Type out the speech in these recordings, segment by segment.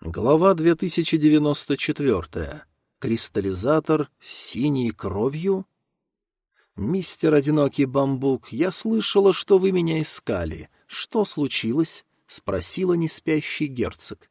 Глава 2094. Кристаллизатор с синей кровью? «Мистер Одинокий Бамбук, я слышала, что вы меня искали. Что случилось?» — спросила неспящий герцог.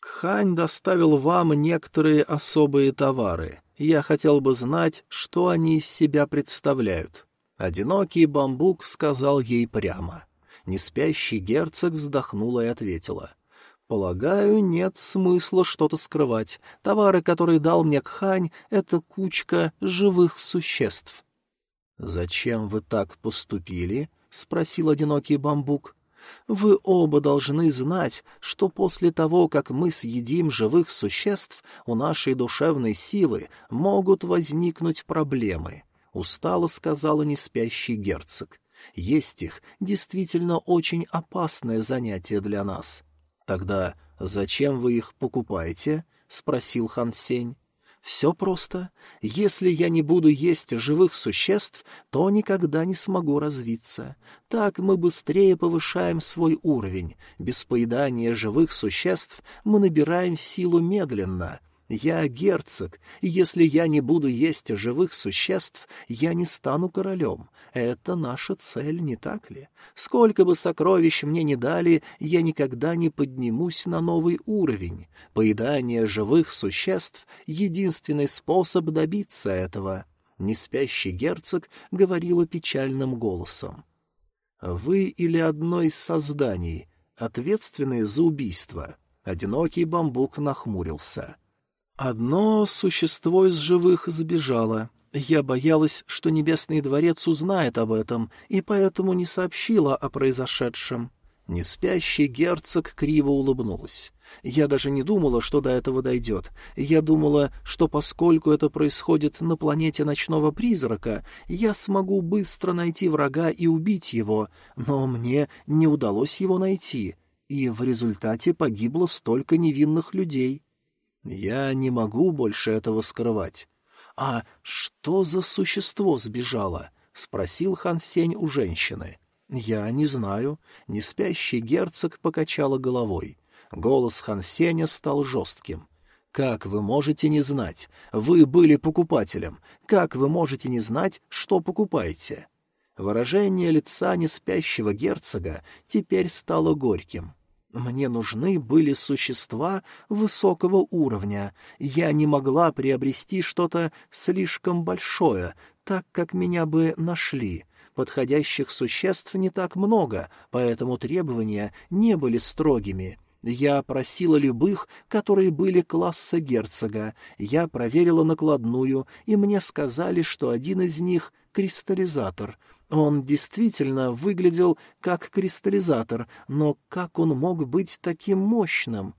«Кхань доставил вам некоторые особые товары. Я хотел бы знать, что они из себя представляют». Одинокий Бамбук сказал ей прямо. Неспящий герцог вздохнула и ответила — Полагаю, нет смысла что-то скрывать. Товары, которые дал мне Кхань, — это кучка живых существ. — Зачем вы так поступили? — спросил одинокий бамбук. — Вы оба должны знать, что после того, как мы съедим живых существ, у нашей душевной силы могут возникнуть проблемы, — устало сказала неспящий герцог. — Есть их действительно очень опасное занятие для нас. — «Тогда зачем вы их покупаете?» — спросил Хан Сень. «Все просто. Если я не буду есть живых существ, то никогда не смогу развиться. Так мы быстрее повышаем свой уровень. Без поедания живых существ мы набираем силу медленно». Я герцог, и если я не буду есть живых существ, я не стану королем. Это наша цель, не так ли? Сколько бы сокровищ мне не дали, я никогда не поднимусь на новый уровень. Поедание живых существ — единственный способ добиться этого. Неспящий герцог говорила печальным голосом. «Вы или одно из созданий, ответственные за убийство?» Одинокий бамбук нахмурился. Одно существо из живых сбежало. Я боялась, что Небесный дворец узнает об этом, и поэтому не сообщила о произошедшем. Неспящий герцог криво улыбнулась. Я даже не думала, что до этого дойдет. Я думала, что поскольку это происходит на планете ночного призрака, я смогу быстро найти врага и убить его, но мне не удалось его найти, и в результате погибло столько невинных людей. Я не могу больше этого скрывать. А что за существо сбежало? спросил Хан Сень у женщины. Я не знаю. Не спящий герцог покачала головой. Голос Хан Сеня стал жестким. Как вы можете не знать? Вы были покупателем. Как вы можете не знать, что покупаете? Выражение лица неспящего герцога теперь стало горьким. Мне нужны были существа высокого уровня. Я не могла приобрести что-то слишком большое, так как меня бы нашли. Подходящих существ не так много, поэтому требования не были строгими. Я просила любых, которые были класса герцога. Я проверила накладную, и мне сказали, что один из них — кристаллизатор — он действительно выглядел как кристаллизатор, но как он мог быть таким мощным?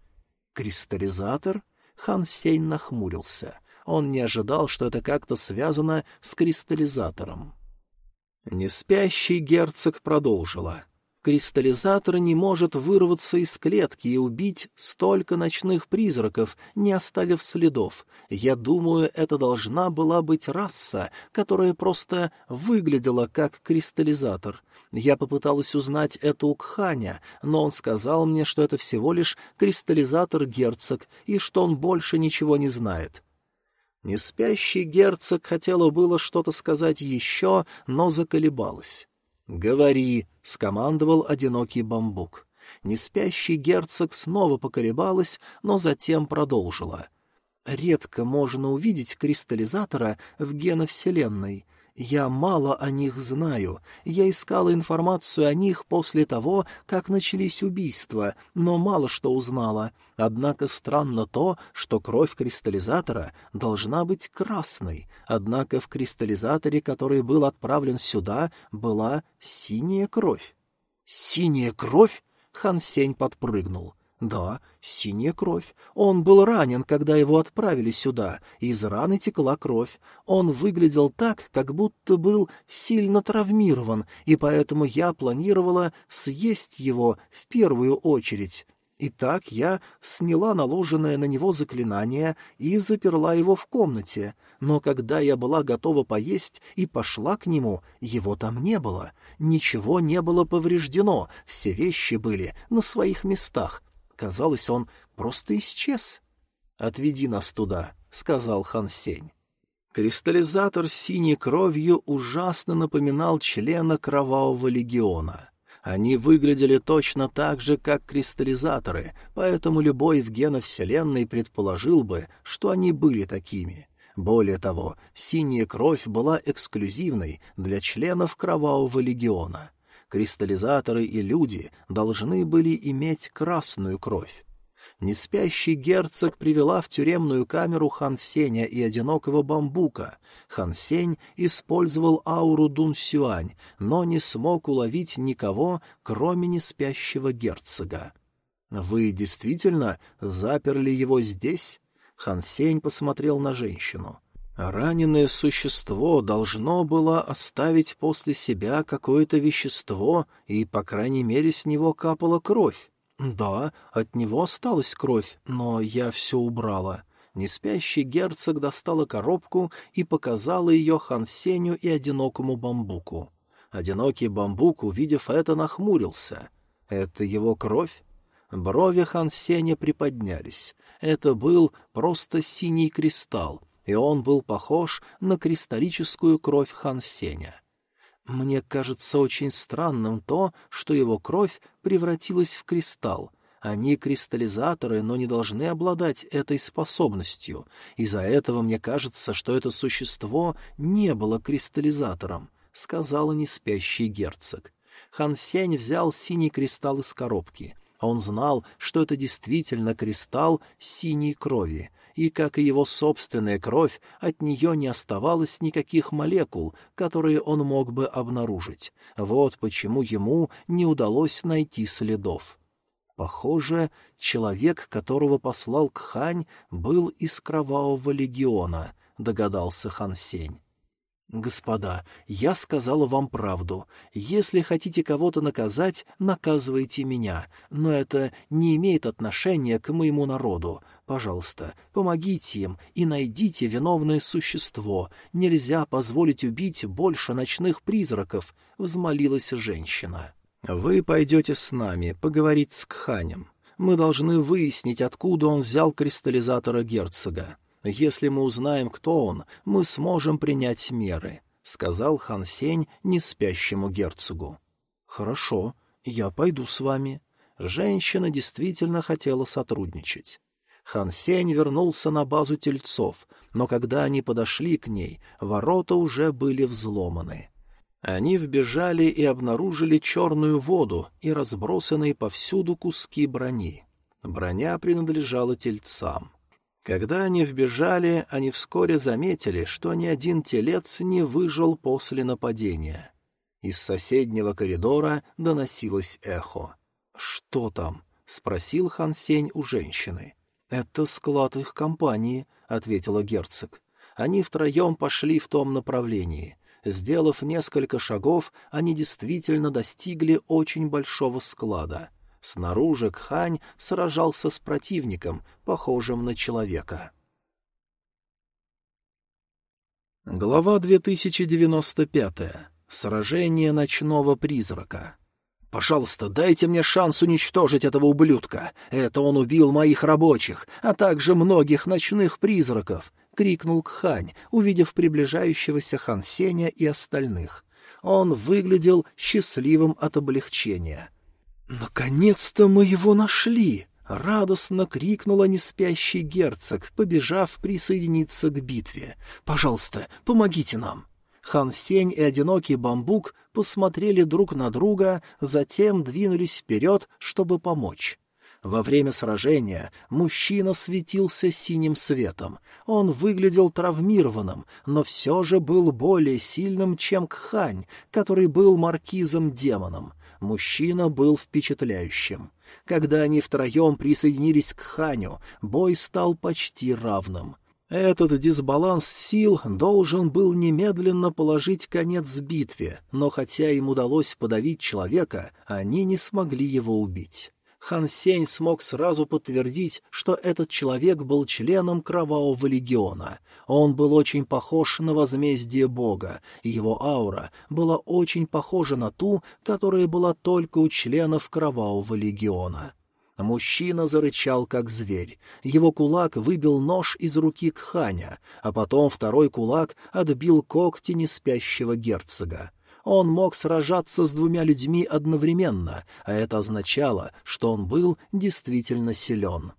Кристаллизатор? Хан Сень нахмурился. Он не ожидал, что это как-то связано с кристаллизатором. Неспящий герцог продолжила. Кристаллизатор не может вырваться из клетки и убить столько ночных призраков, не оставив следов. Я думаю, это должна была быть раса, которая просто выглядела как кристаллизатор. Я попыталась узнать это у Кханя, но он сказал мне, что это всего лишь кристаллизатор-герцог и что он больше ничего не знает. Неспящий герцог хотела было что-то сказать еще, но заколебалась. «Говори», — скомандовал одинокий бамбук. Неспящий герцог снова поколебалась, но затем продолжила. «Редко можно увидеть кристаллизатора в геновселенной. Я мало о них знаю. Я искала информацию о них после того, как начались убийства, но мало что узнала. Однако странно то, что кровь кристаллизатора должна быть красной. Однако в кристаллизаторе, который был отправлен сюда, была синяя кровь. «Синяя кровь?» — Хан Сень подпрыгнул. Да, синяя кровь. Он был ранен, когда его отправили сюда, и из раны текла кровь. Он выглядел так, как будто был сильно травмирован, и поэтому я планировала съесть его в первую очередь. Итак, я сняла наложенное на него заклинание и заперла его в комнате. Но когда я была готова поесть и пошла к нему, его там не было. Ничего не было повреждено, все вещи были на своих местах, Казалось, он просто исчез. «Отведи нас туда», — сказал Хан Сень. Кристаллизатор синей кровью ужасно напоминал члена Кровавого легиона. Они выглядели точно так же, как кристаллизаторы, поэтому любой в гена Вселенной предположил бы, что они были такими. Более того, синяя кровь была эксклюзивной для членов Кровавого легиона. Кристаллизаторы и люди должны были иметь красную кровь неспящий герцог привела в тюремную камеру Хан Сеня и одинокого бамбука. Хан Сень использовал ауру Дун Сюань, но не смог уловить никого, кроме неспящего герцога. «Вы действительно заперли его здесь?» Хан Сень посмотрел на женщину. Раненое существо должно было оставить после себя какое-то вещество, и, по крайней мере, с него капала кровь. «Да, от него осталась кровь, но я все убрала». Неспящий герцог достала коробку и показала ее Хансеню и одинокому бамбуку. Одинокий бамбук, увидев это, нахмурился. «Это его кровь?» Брови Хансеня приподнялись. Это был просто синий кристалл, и он был похож на кристаллическую кровь Хансеня. Мне кажется очень странным то, что его кровь превратилась в кристалл. Они кристаллизаторы, но не должны обладать этой способностью. Из-за этого мне кажется, что это существо не было кристаллизатором, — сказала неспящий герцог. Хан Сень взял синий кристалл из коробки. Он знал, что это действительно кристалл синей крови — и, как и его собственная кровь, от нее не оставалось никаких молекул, которые он мог бы обнаружить. Вот почему ему не удалось найти следов. Похоже, человек, которого послал Кхань, был из Кровавого легиона, догадался Хан Сень. «Господа, я сказала вам правду. Если хотите кого-то наказать, наказывайте меня, но это не имеет отношения к моему народу. Пожалуйста, помогите им и найдите виновное существо. Нельзя позволить убить больше ночных призраков», — взмолилась женщина. «Вы пойдете с нами поговорить с Кханем. Мы должны выяснить, откуда он взял кристаллизатора герцога. Если мы узнаем, кто он, мы сможем принять меры», — сказал Хан Сень неспящему герцогу. «Хорошо, я пойду с вами». Женщина действительно хотела сотрудничать. Хан Сень вернулся на базу тельцов, но когда они подошли к ней, ворота уже были взломаны. Они вбежали и обнаружили черную воду и разбросанные повсюду куски брони. Броня принадлежала тельцам. Когда они вбежали, они вскоре заметили, что ни один телец не выжил после нападения. Из соседнего коридора доносилось эхо. «Что там?» — спросил Хан Сень у женщины. «Это склад их компании», — ответила герцог. Они втроем пошли в том направлении. Сделав несколько шагов, они действительно достигли очень большого склада. Снаружи Кхань сражался с противником, похожим на человека. Глава 2095. Сражение ночного призрака. «Пожалуйста, дайте мне шанс уничтожить этого ублюдка. Это он убил моих рабочих, а также многих ночных призраков», — крикнул Кхань, увидев приближающегося Хан Сеня и остальных. Он выглядел счастливым от облегчения. «Наконец-то мы его нашли!» — радостно крикнула неспящий герцог, побежав присоединиться к битве. «Пожалуйста, помогите нам!» Хан Сень и одинокий бамбук посмотрели друг на друга, затем двинулись вперед, чтобы помочь. Во время сражения мужчина светился синим светом. Он выглядел травмированным, но все же был более сильным, чем Кхань, который был маркизом-демоном. Мужчина был впечатляющим. Когда они втроем присоединились к Ханю, бой стал почти равным. Этот дисбаланс сил должен был немедленно положить конец битве, но хотя им удалось подавить человека, они не смогли его убить. Хан Сень смог сразу подтвердить, что этот человек был членом Кровавого легиона. Он был очень похож на возмездие Бога, и его аура была очень похожа на ту, которая была только у членов Кровавого легиона. Мужчина зарычал, как зверь. Его кулак выбил нож из руки Кханя, а потом второй кулак отбил когти неспящего герцога. Он мог сражаться с двумя людьми одновременно, а это означало, что он был действительно силен.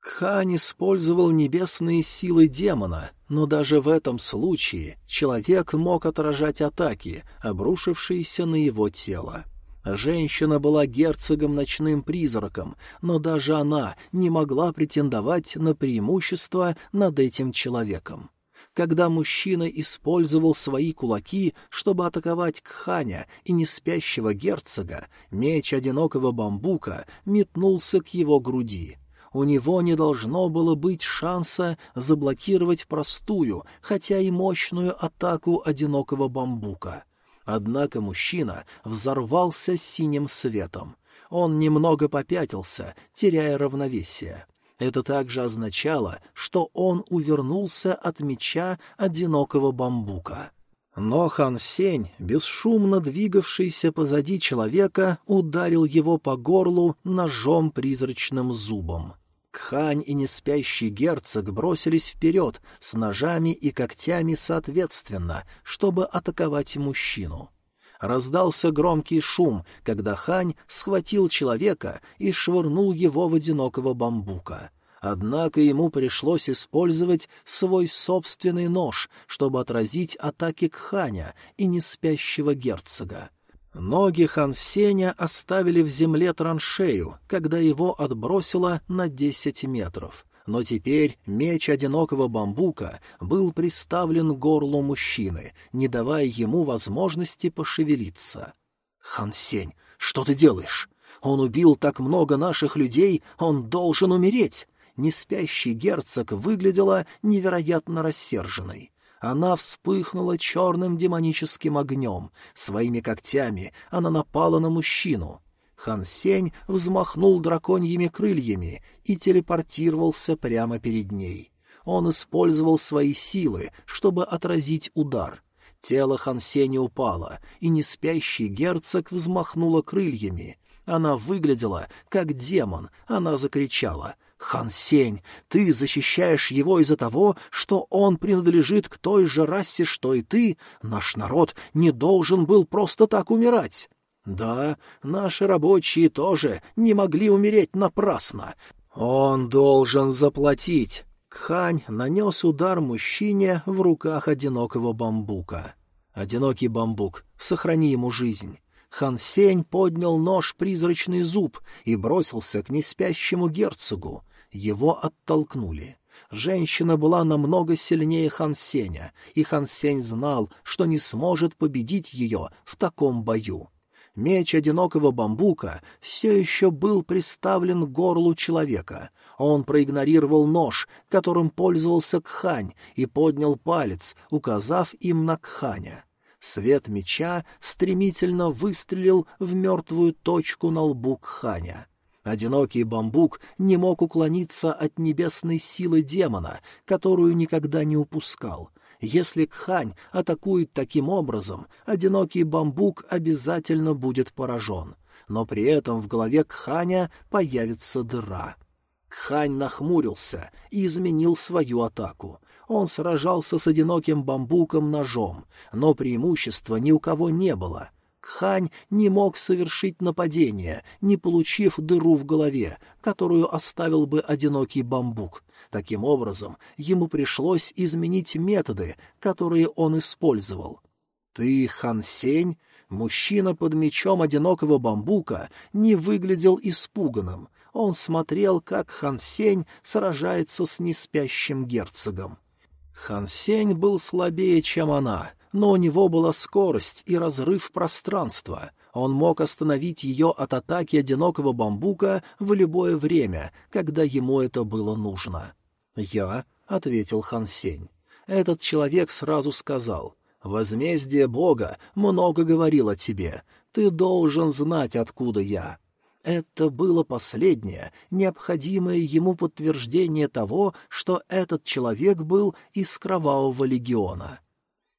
Кхань использовал небесные силы демона, но даже в этом случае человек мог отражать атаки, обрушившиеся на его тело. Женщина была герцогом-ночным призраком, но даже она не могла претендовать на преимущество над этим человеком. Когда мужчина использовал свои кулаки, чтобы атаковать Кханя и неспящего герцога, меч одинокого бамбука метнулся к его груди. У него не должно было быть шанса заблокировать простую, хотя и мощную атаку одинокого бамбука — Однако мужчина взорвался синим светом. Он немного попятился, теряя равновесие. Это также означало, что он увернулся от меча одинокого бамбука. Но Хан Сень, бесшумно двигавшийся позади человека, ударил его по горлу ножом призрачным зубом. Кхань и неспящий герцог бросились вперед с ножами и когтями соответственно, чтобы атаковать мужчину. Раздался громкий шум, когда Хань схватил человека и швырнул его в одинокого бамбука. Однако ему пришлось использовать свой собственный нож, чтобы отразить атаки Кханя и неспящего герцога. Ноги Хан Сеня оставили в земле траншею, когда его отбросило на десять метров. Но теперь меч одинокого бамбука был приставлен к горлу мужчины, не давая ему возможности пошевелиться. «Хан Сень, что ты делаешь? Он убил так много наших людей, он должен умереть!» Неспящий герцог выглядела невероятно рассерженной. Она вспыхнула черным демоническим огнем. Своими когтями она напала на мужчину. Хан Сень взмахнул драконьими крыльями и телепортировался прямо перед ней. Он использовал свои силы, чтобы отразить удар. Тело Хан Сеня упало, и неспящий герцог взмахнула крыльями. Она выглядела, как демон, она закричала — Хан Сень, ты защищаешь его из-за того, что он принадлежит к той же расе, что и ты. Наш народ не должен был просто так умирать. Да, наши рабочие тоже не могли умереть напрасно. Он должен заплатить. Кхань нанес удар мужчине в руках одинокого бамбука. Одинокий бамбук, сохрани ему жизнь. Хан Сень поднял нож призрачный зуб и бросился к неспящему герцогу. Его оттолкнули. Женщина была намного сильнее Хан Сеня, и Хан Сень знал, что не сможет победить ее в таком бою. Меч одинокого бамбука все еще был приставлен к горлу человека. Он проигнорировал нож, которым пользовался Кхань, и поднял палец, указав им на Кханя. Свет меча стремительно выстрелил в мертвую точку на лбу Кханя. Одинокий бамбук не мог уклониться от небесной силы демона, которую никогда не упускал. Если Кхань атакует таким образом, одинокий бамбук обязательно будет поражен. Но при этом в голове Кханя появится дыра. Кхань нахмурился и изменил свою атаку. Он сражался с одиноким бамбуком ножом, но преимущества ни у кого не было — Кхань не мог совершить нападение, не получив дыру в голове, которую оставил бы одинокий бамбук. Таким образом, ему пришлось изменить методы, которые он использовал. «Ты Хан Сень?» Мужчина под мечом одинокого бамбука не выглядел испуганным. Он смотрел, как Хан Сень сражается с неспящим герцогом. Хан Сень был слабее, чем она — но у него была скорость и разрыв пространства. Он мог остановить ее от атаки одинокого бамбука в любое время, когда ему это было нужно. «Я», — ответил Хан Сень. Этот человек сразу сказал, «Возмездие Бога много говорил о тебе. Ты должен знать, откуда я». Это было последнее, необходимое ему подтверждение того, что этот человек был из Кровавого легиона.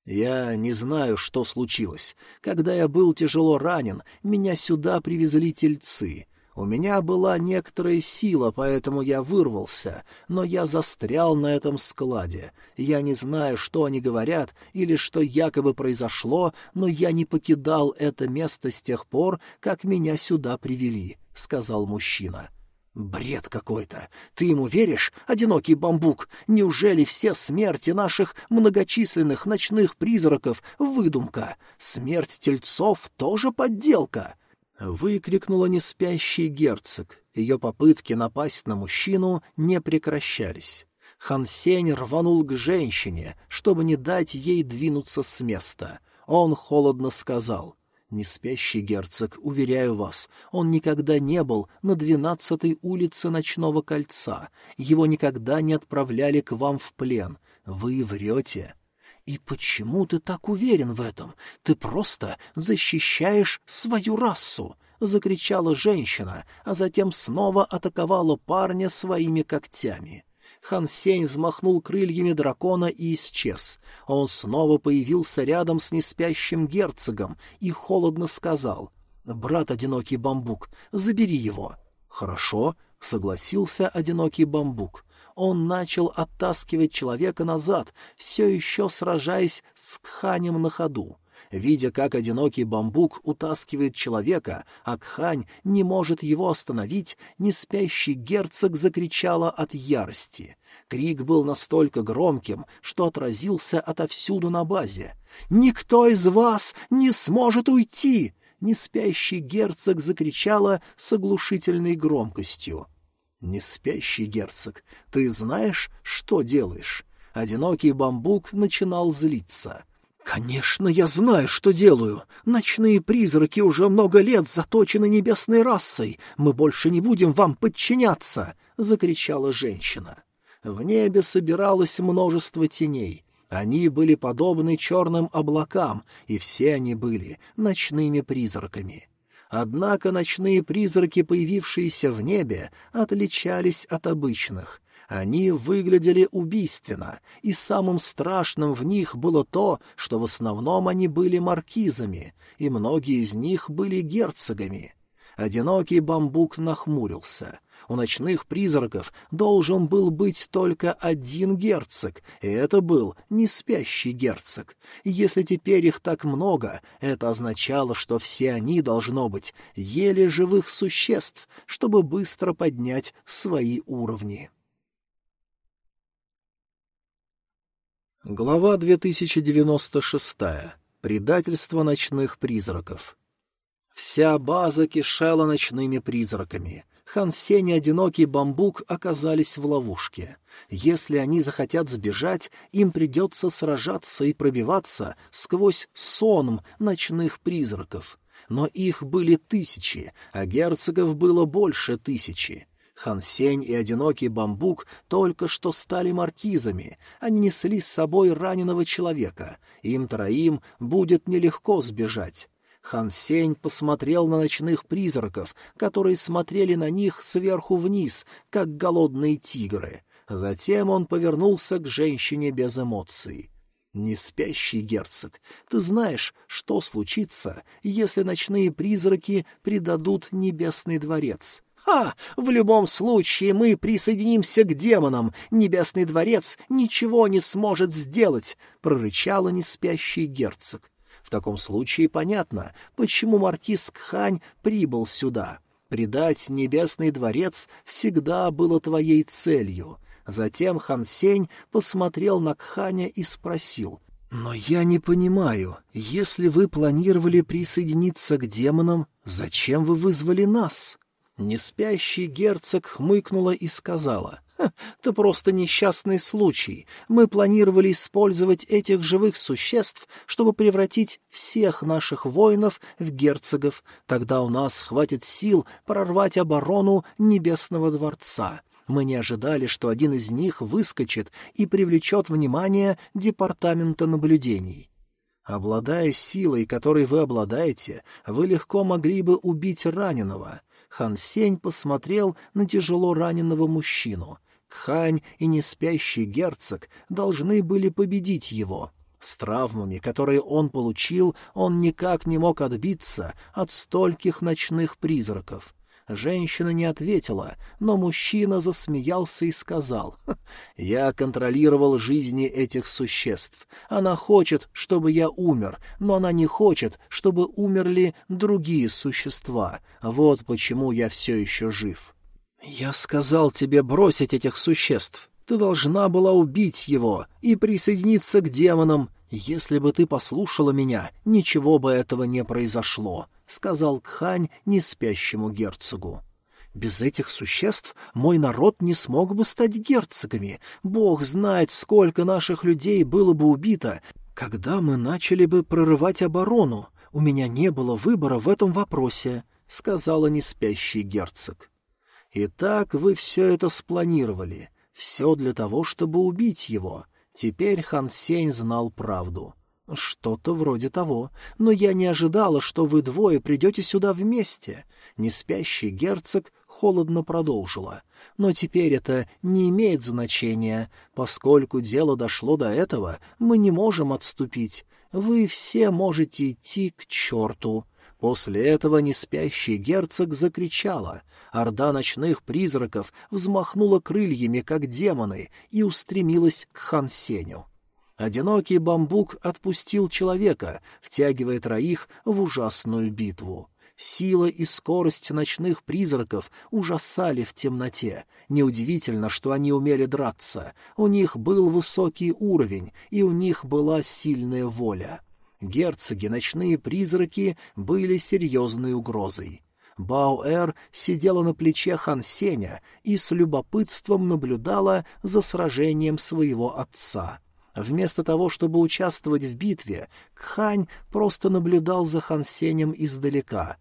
Я не знаю, что случилось. Когда я был тяжело ранен, меня сюда привезли тельцы. У меня была некоторая сила, поэтому я вырвался, но я застрял на этом складе. Я не знаю, что они говорят или что якобы произошло, но я не покидал это место с тех пор, как меня сюда привели», — сказал мужчина. «Бред какой-то! Ты ему веришь, одинокий бамбук? Неужели все смерти наших многочисленных ночных призраков — выдумка? Смерть тельцов — тоже подделка?» Выкрикнула неспящий герцог. Ее попытки напасть на мужчину не прекращались. Хансень рванул к женщине, чтобы не дать ей двинуться с места. Он холодно сказал. «Неспящий герцог, уверяю вас, он никогда не был на двенадцатой улице Ночного кольца. Его никогда не отправляли к вам в плен. Вы врете». «И почему ты так уверен в этом? Ты просто защищаешь свою расу!» — закричала женщина, а затем снова атаковала парня своими когтями. Хан Сень взмахнул крыльями дракона и исчез. Он снова появился рядом с неспящим герцогом и холодно сказал «Брат, одинокий бамбук, забери его». «Хорошо», — согласился одинокий бамбук он начал оттаскивать человека назад, все еще сражаясь с Кханем на ходу. Видя, как одинокий бамбук утаскивает человека, а Кхань не может его остановить, неспящий герцог закричала от ярости. Крик был настолько громким, что отразился отовсюду на базе. «Никто из вас не сможет уйти!» Неспящий герцог закричала с оглушительной громкостью. «Не спящий герцог, ты знаешь, что делаешь?» Одинокий бамбук начинал злиться. «Конечно, я знаю, что делаю. Ночные призраки уже много лет заточены небесной расой. Мы больше не будем вам подчиняться!» — закричала женщина. В небе собиралось множество теней. Они были подобны черным облакам, и все они были ночными призраками. Однако ночные призраки, появившиеся в небе, отличались от обычных. Они выглядели убийственно, и самым страшным в них было то, что в основном они были маркизами, и многие из них были герцогами. Одинокий бамбук нахмурился — у ночных призраков должен был быть только один герцог, и это был не спящий герцог. Если теперь их так много, это означало, что все они, должно быть, еле живых существ, чтобы быстро поднять свои уровни. Глава 2096. Предательство ночных призраков. Вся база кишела ночными призраками. Хан Сень и одинокий бамбук оказались в ловушке. Если они захотят сбежать, им придется сражаться и пробиваться сквозь сонм ночных призраков. Но их были тысячи, а герцогов было больше тысячи. Хан Сень и одинокий бамбук только что стали маркизами. Они несли с собой раненого человека. Им троим будет нелегко сбежать. Хан Сень посмотрел на ночных призраков, которые смотрели на них сверху вниз, как голодные тигры. Затем он повернулся к женщине без эмоций. «Не спящий герцог, ты знаешь, что случится, если ночные призраки предадут небесный дворец?» «Ха! В любом случае мы присоединимся к демонам. Небесный дворец ничего не сможет сделать!» — прорычала неспящий герцог таком случае понятно, почему маркиз Кхань прибыл сюда. Предать небесный дворец всегда было твоей целью. Затем Хан Сень посмотрел на Кханя и спросил. «Но я не понимаю, если вы планировали присоединиться к демонам, зачем вы вызвали нас?» Неспящий герцог хмыкнула и сказала. Это просто несчастный случай. Мы планировали использовать этих живых существ, чтобы превратить всех наших воинов в герцогов. Тогда у нас хватит сил прорвать оборону Небесного дворца. Мы не ожидали, что один из них выскочит и привлечет внимание Департамента наблюдений. Обладая силой, которой вы обладаете, вы легко могли бы убить раненого. Хан Сень посмотрел на тяжело раненого мужчину — Кхань и неспящий герцог должны были победить его. С травмами, которые он получил, он никак не мог отбиться от стольких ночных призраков. Женщина не ответила, но мужчина засмеялся и сказал, «Я контролировал жизни этих существ. Она хочет, чтобы я умер, но она не хочет, чтобы умерли другие существа. Вот почему я все еще жив». «Я сказал тебе бросить этих существ. Ты должна была убить его и присоединиться к демонам. Если бы ты послушала меня, ничего бы этого не произошло», — сказал Кхань неспящему герцогу. «Без этих существ мой народ не смог бы стать герцогами. Бог знает, сколько наших людей было бы убито, когда мы начали бы прорывать оборону. У меня не было выбора в этом вопросе», — сказала неспящий герцог. «Итак, вы все это спланировали. Все для того, чтобы убить его. Теперь Хан Сень знал правду». «Что-то вроде того. Но я не ожидала, что вы двое придете сюда вместе». Неспящий герцог холодно продолжила. «Но теперь это не имеет значения. Поскольку дело дошло до этого, мы не можем отступить. Вы все можете идти к черту». После этого неспящий герцог закричала. Орда ночных призраков взмахнула крыльями, как демоны, и устремилась к Хансеню. Одинокий бамбук отпустил человека, втягивая троих в ужасную битву. Сила и скорость ночных призраков ужасали в темноте. Неудивительно, что они умели драться. У них был высокий уровень, и у них была сильная воля. Герцоги, ночные призраки были серьезной угрозой. Баоэр сидела на плече Хан Сеня и с любопытством наблюдала за сражением своего отца. Вместо того, чтобы участвовать в битве, Кхань просто наблюдал за Хан Сенем издалека.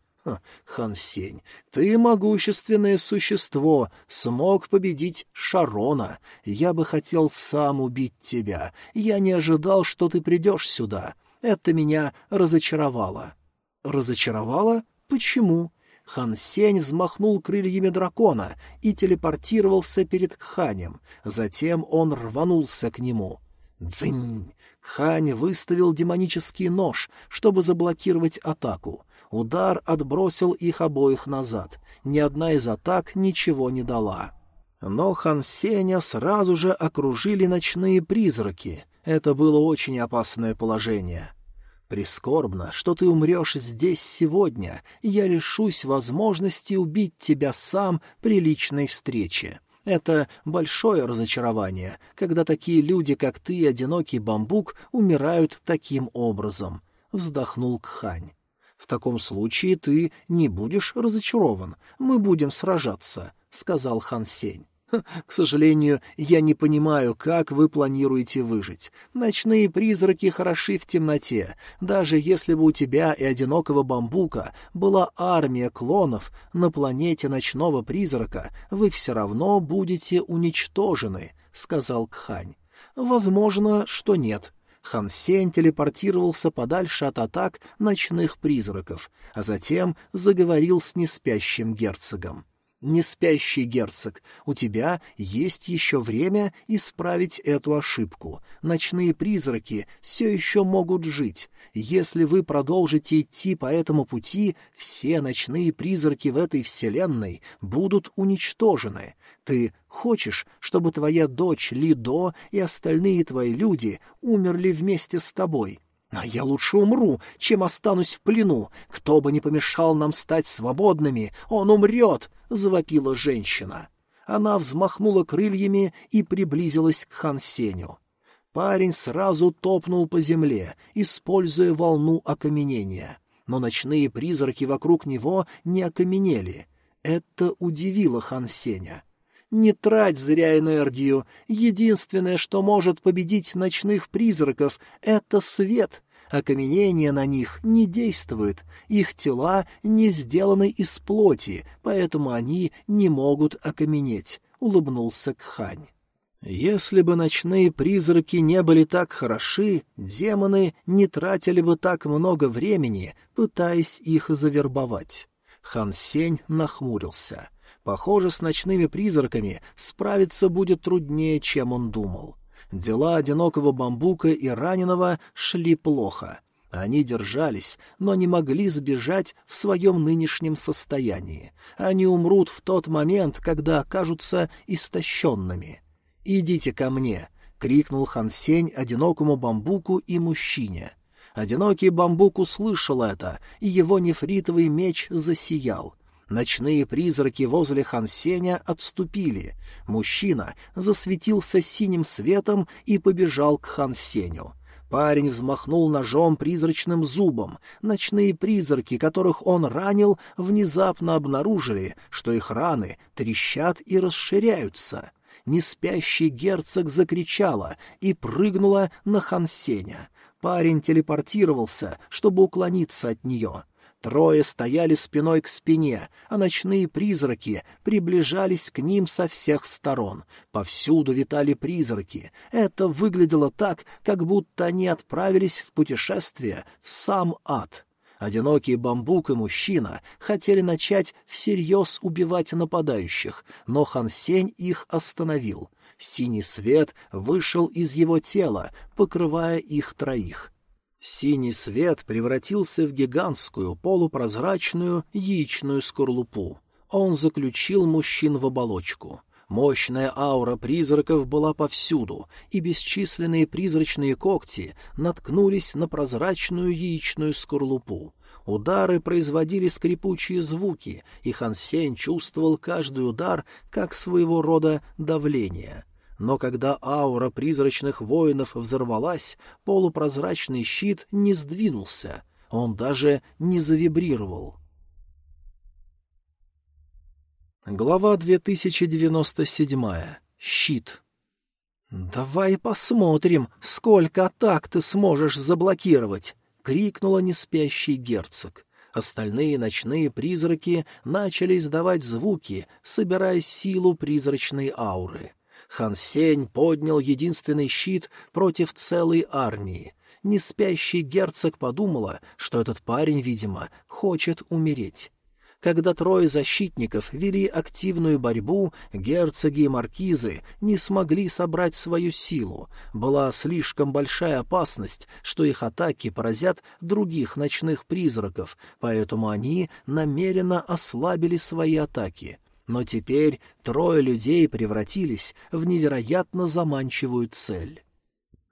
«Хан Сень, ты могущественное существо, смог победить Шарона. Я бы хотел сам убить тебя. Я не ожидал, что ты придешь сюда. Это меня разочаровало». «Разочаровало? Почему?» Хан Сень взмахнул крыльями дракона и телепортировался перед Кханем. Затем он рванулся к нему. «Дзынь!» Кхань выставил демонический нож, чтобы заблокировать атаку. Удар отбросил их обоих назад. Ни одна из атак ничего не дала. Но Хан Сеня сразу же окружили ночные призраки. Это было очень опасное положение. Прискорбно, что ты умрешь здесь сегодня, и я лишусь возможности убить тебя сам при личной встрече. Это большое разочарование, когда такие люди, как ты, одинокий бамбук, умирают таким образом. Вздохнул Кхань. В таком случае ты не будешь разочарован. Мы будем сражаться, сказал Хан Сень. К сожалению, я не понимаю, как вы планируете выжить. Ночные призраки хороши в темноте. Даже если бы у тебя и одинокого бамбука была армия клонов на планете ночного призрака, вы все равно будете уничтожены, — сказал Кхань. Возможно, что нет. Хан Сень телепортировался подальше от атак ночных призраков, а затем заговорил с неспящим герцогом. Не спящий герцог, у тебя есть еще время исправить эту ошибку. Ночные призраки все еще могут жить. Если вы продолжите идти по этому пути, все ночные призраки в этой вселенной будут уничтожены. Ты хочешь, чтобы твоя дочь Лидо и остальные твои люди умерли вместе с тобой?» А я лучше умру, чем останусь в плену. Кто бы не помешал нам стать свободными, он умрет!» — завопила женщина. Она взмахнула крыльями и приблизилась к Хансеню. Парень сразу топнул по земле, используя волну окаменения. Но ночные призраки вокруг него не окаменели. Это удивило Хансеня. Не трать зря энергию. Единственное, что может победить ночных призраков, — это свет. Окаменение на них не действует. Их тела не сделаны из плоти, поэтому они не могут окаменеть, — улыбнулся Кхань. Если бы ночные призраки не были так хороши, демоны не тратили бы так много времени, пытаясь их завербовать. Хан Сень нахмурился — Похоже, с ночными призраками справиться будет труднее, чем он думал. Дела одинокого бамбука и раненого шли плохо. Они держались, но не могли сбежать в своем нынешнем состоянии. Они умрут в тот момент, когда окажутся истощенными. «Идите ко мне!» — крикнул Хан Сень одинокому бамбуку и мужчине. Одинокий бамбук услышал это, и его нефритовый меч засиял. Ночные призраки возле Хансеня отступили. Мужчина засветился синим светом и побежал к Хансеню. Парень взмахнул ножом призрачным зубом. Ночные призраки, которых он ранил, внезапно обнаружили, что их раны трещат и расширяются. Неспящий герцог закричала и прыгнула на Хансеня. Парень телепортировался, чтобы уклониться от нее. Трое стояли спиной к спине, а ночные призраки приближались к ним со всех сторон. Повсюду витали призраки. Это выглядело так, как будто они отправились в путешествие в сам ад. Одинокий бамбук и мужчина хотели начать всерьез убивать нападающих, но Хансень их остановил. Синий свет вышел из его тела, покрывая их троих. Синий свет превратился в гигантскую полупрозрачную яичную скорлупу. Он заключил мужчин в оболочку. Мощная аура призраков была повсюду, и бесчисленные призрачные когти наткнулись на прозрачную яичную скорлупу. Удары производили скрипучие звуки, и Хансен чувствовал каждый удар как своего рода давление — но когда аура призрачных воинов взорвалась, полупрозрачный щит не сдвинулся, он даже не завибрировал. Глава 2097. Щит. «Давай посмотрим, сколько атак ты сможешь заблокировать!» — крикнула неспящий герцог. Остальные ночные призраки начали издавать звуки, собирая силу призрачной ауры. Хан Сень поднял единственный щит против целой армии. Неспящий герцог подумала, что этот парень, видимо, хочет умереть. Когда трое защитников вели активную борьбу, герцоги и маркизы не смогли собрать свою силу. Была слишком большая опасность, что их атаки поразят других ночных призраков, поэтому они намеренно ослабили свои атаки — но теперь трое людей превратились в невероятно заманчивую цель.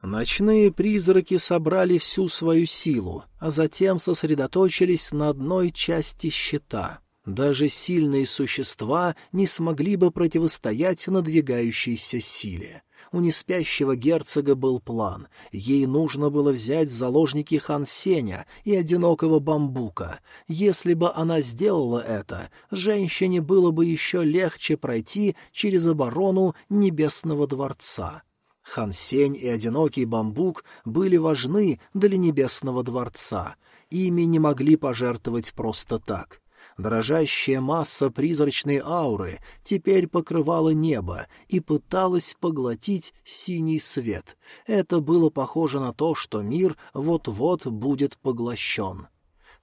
Ночные призраки собрали всю свою силу, а затем сосредоточились на одной части щита. Даже сильные существа не смогли бы противостоять надвигающейся силе. У неспящего герцога был план. Ей нужно было взять в заложники хан Сеня и одинокого бамбука. Если бы она сделала это, женщине было бы еще легче пройти через оборону Небесного дворца. Хан Сень и одинокий бамбук были важны для Небесного дворца. Ими не могли пожертвовать просто так — Дрожащая масса призрачной ауры теперь покрывала небо и пыталась поглотить синий свет. Это было похоже на то, что мир вот-вот будет поглощен.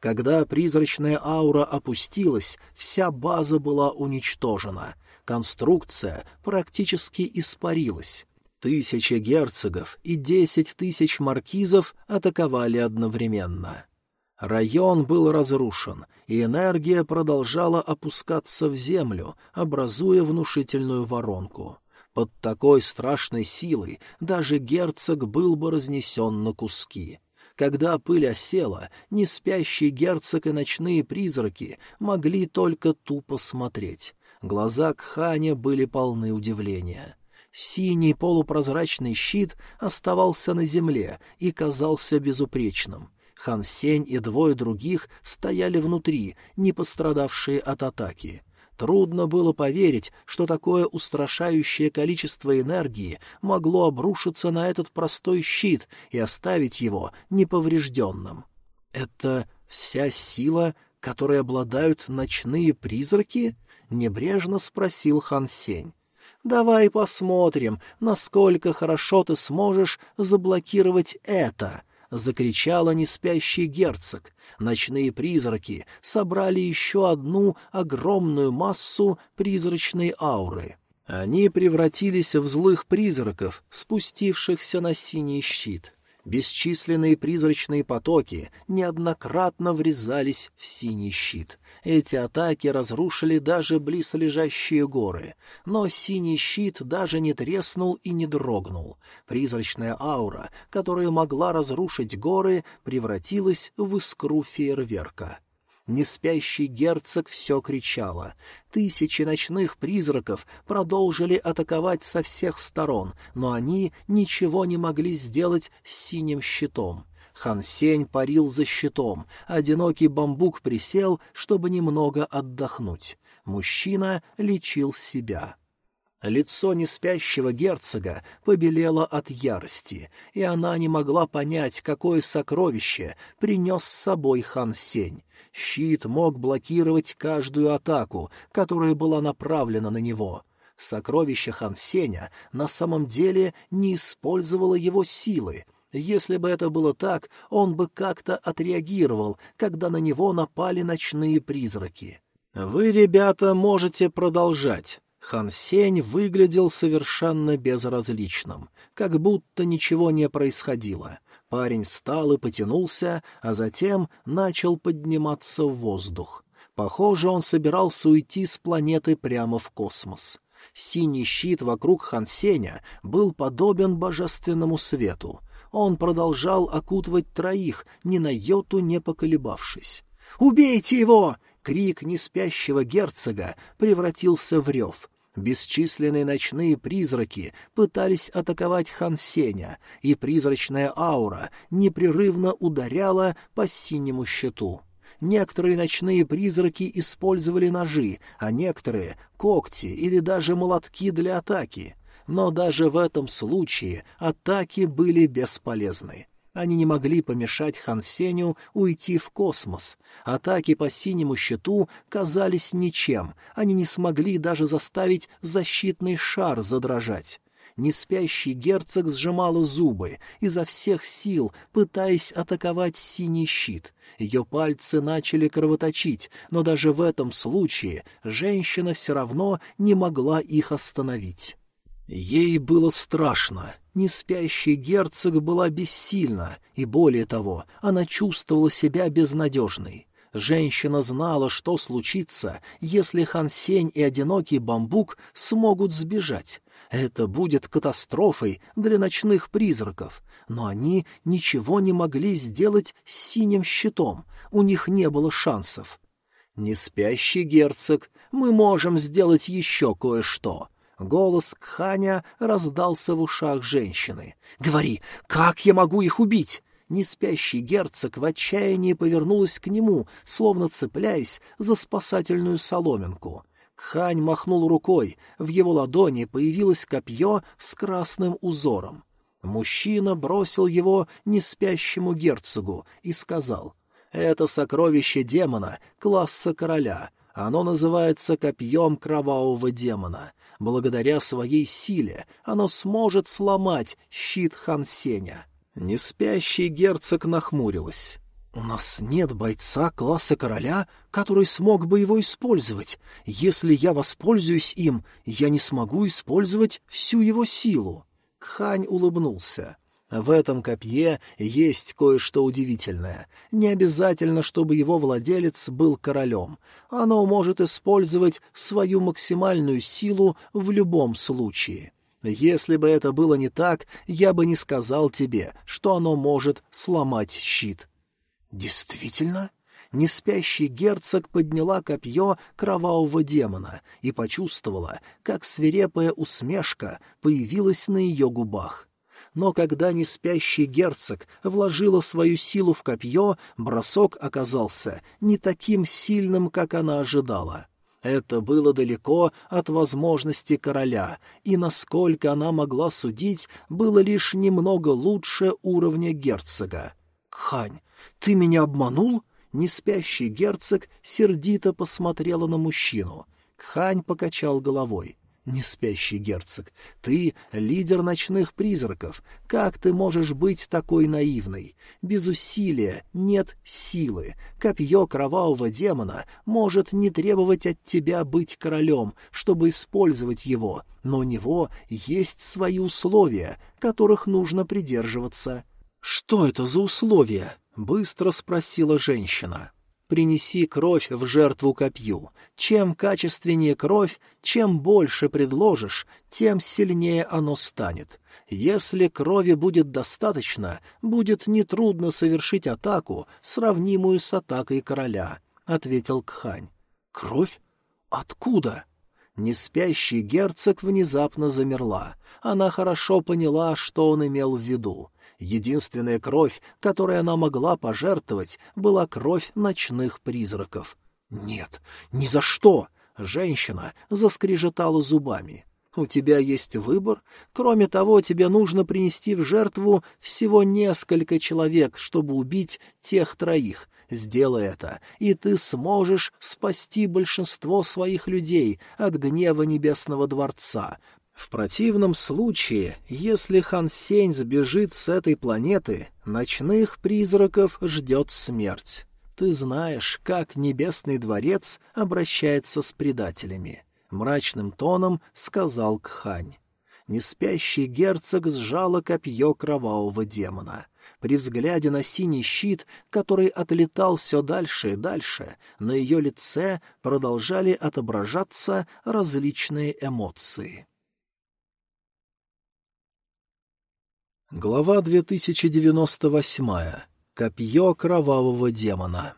Когда призрачная аура опустилась, вся база была уничтожена. Конструкция практически испарилась. Тысячи герцогов и десять тысяч маркизов атаковали одновременно. Район был разрушен, и энергия продолжала опускаться в землю, образуя внушительную воронку. Под такой страшной силой даже герцог был бы разнесен на куски. Когда пыль осела, неспящий герцог и ночные призраки могли только тупо смотреть. Глаза Кханя были полны удивления. Синий полупрозрачный щит оставался на земле и казался безупречным. Хан Сень и двое других стояли внутри, не пострадавшие от атаки. Трудно было поверить, что такое устрашающее количество энергии могло обрушиться на этот простой щит и оставить его неповрежденным. «Это вся сила, которой обладают ночные призраки?» — небрежно спросил Хан Сень. «Давай посмотрим, насколько хорошо ты сможешь заблокировать это», — закричала неспящий герцог. Ночные призраки собрали еще одну огромную массу призрачной ауры. Они превратились в злых призраков, спустившихся на синий щит. Бесчисленные призрачные потоки неоднократно врезались в синий щит. Эти атаки разрушили даже близлежащие горы, но синий щит даже не треснул и не дрогнул. Призрачная аура, которая могла разрушить горы, превратилась в искру фейерверка. Неспящий герцог все кричало. Тысячи ночных призраков продолжили атаковать со всех сторон, но они ничего не могли сделать с синим щитом. Хан Сень парил за щитом, одинокий бамбук присел, чтобы немного отдохнуть. Мужчина лечил себя. Лицо неспящего герцога побелело от ярости, и она не могла понять, какое сокровище принес с собой хан Сень. Щит мог блокировать каждую атаку, которая была направлена на него. Сокровище Хан Сеня на самом деле не использовало его силы. Если бы это было так, он бы как-то отреагировал, когда на него напали ночные призраки. «Вы, ребята, можете продолжать». Хан Сень выглядел совершенно безразличным, как будто ничего не происходило. Парень встал и потянулся, а затем начал подниматься в воздух. Похоже, он собирался уйти с планеты прямо в космос. Синий щит вокруг Хансеня был подобен божественному свету. Он продолжал окутывать троих, ни на йоту не поколебавшись. «Убейте его!» Крик неспящего герцога превратился в рев. Бесчисленные ночные призраки пытались атаковать Хан Сеня, и призрачная аура непрерывно ударяла по синему щиту. Некоторые ночные призраки использовали ножи, а некоторые — когти или даже молотки для атаки. Но даже в этом случае атаки были бесполезны. Они не могли помешать Хан Сеню уйти в космос. Атаки по синему щиту казались ничем, они не смогли даже заставить защитный шар задрожать. Неспящий герцог сжимала зубы, изо всех сил пытаясь атаковать синий щит. Ее пальцы начали кровоточить, но даже в этом случае женщина все равно не могла их остановить. Ей было страшно. Неспящий герцог была бессильна, и более того, она чувствовала себя безнадежной. Женщина знала, что случится, если Хансень и одинокий бамбук смогут сбежать. Это будет катастрофой для ночных призраков, но они ничего не могли сделать с синим щитом, у них не было шансов. «Неспящий герцог, мы можем сделать еще кое-что», Голос Кханя раздался в ушах женщины. «Говори, как я могу их убить?» Неспящий герцог в отчаянии повернулась к нему, словно цепляясь за спасательную соломинку. Кхань махнул рукой, в его ладони появилось копье с красным узором. Мужчина бросил его неспящему герцогу и сказал, «Это сокровище демона, класса короля. Оно называется копьем кровавого демона. Благодаря своей силе оно сможет сломать щит Хансеня. Неспящий герцог нахмурилась. «У нас нет бойца класса короля, который смог бы его использовать. Если я воспользуюсь им, я не смогу использовать всю его силу». Кхань улыбнулся. В этом копье есть кое-что удивительное. Не обязательно, чтобы его владелец был королем. Оно может использовать свою максимальную силу в любом случае. Если бы это было не так, я бы не сказал тебе, что оно может сломать щит. Действительно? Неспящий герцог подняла копье кровавого демона и почувствовала, как свирепая усмешка появилась на ее губах но когда неспящий герцог вложила свою силу в копье, бросок оказался не таким сильным, как она ожидала. Это было далеко от возможности короля, и, насколько она могла судить, было лишь немного лучше уровня герцога. «Кхань, ты меня обманул?» Неспящий герцог сердито посмотрела на мужчину. Кхань покачал головой. Не спящий герцог, ты — лидер ночных призраков. Как ты можешь быть такой наивной? Без усилия нет силы. Копье кровавого демона может не требовать от тебя быть королем, чтобы использовать его, но у него есть свои условия, которых нужно придерживаться. «Что это за условия?» — быстро спросила женщина. «Принеси кровь в жертву копью. Чем качественнее кровь, чем больше предложишь, тем сильнее оно станет. Если крови будет достаточно, будет нетрудно совершить атаку, сравнимую с атакой короля», — ответил Кхань. «Кровь? Откуда?» Неспящий герцог внезапно замерла. Она хорошо поняла, что он имел в виду. Единственная кровь, которой она могла пожертвовать, была кровь ночных призраков. «Нет, ни за что!» — женщина заскрежетала зубами. «У тебя есть выбор. Кроме того, тебе нужно принести в жертву всего несколько человек, чтобы убить тех троих. Сделай это, и ты сможешь спасти большинство своих людей от гнева Небесного Дворца. В противном случае, если Хан Сень сбежит с этой планеты, ночных призраков ждет смерть. Ты знаешь, как Небесный Дворец обращается с предателями. Мрачным тоном сказал Кхань. Неспящий герцог сжала копье кровавого демона — при взгляде на синий щит, который отлетал все дальше и дальше, на ее лице продолжали отображаться различные эмоции. Глава 2098. Копье кровавого демона.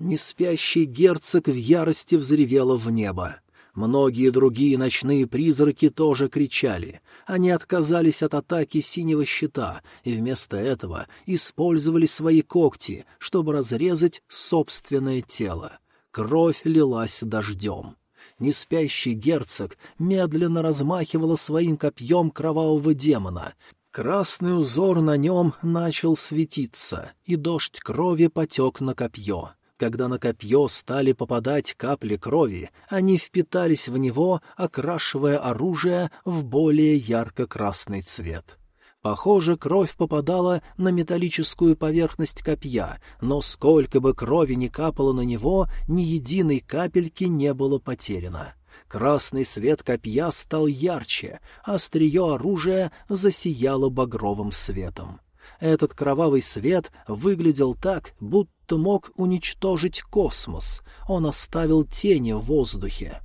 Неспящий герцог в ярости взревела в небо. Многие другие ночные призраки тоже кричали. Они отказались от атаки синего щита и вместо этого использовали свои когти, чтобы разрезать собственное тело. Кровь лилась дождем. Неспящий герцог медленно размахивала своим копьем кровавого демона. Красный узор на нем начал светиться, и дождь крови потек на копье. Когда на копье стали попадать капли крови, они впитались в него, окрашивая оружие в более ярко-красный цвет. Похоже, кровь попадала на металлическую поверхность копья, но сколько бы крови ни капало на него, ни единой капельки не было потеряно. Красный свет копья стал ярче, а острие оружия засияло багровым светом. Этот кровавый свет выглядел так, будто мог уничтожить космос. Он оставил тени в воздухе.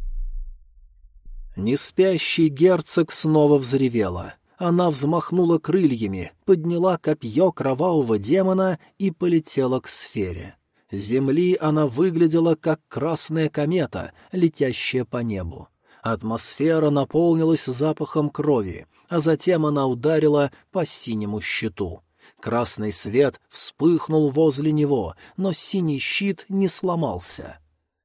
Неспящий герцог снова взревела. Она взмахнула крыльями, подняла копье кровавого демона и полетела к сфере. Земли она выглядела как красная комета, летящая по небу. Атмосфера наполнилась запахом крови, а затем она ударила по синему щиту. Красный свет вспыхнул возле него, но синий щит не сломался.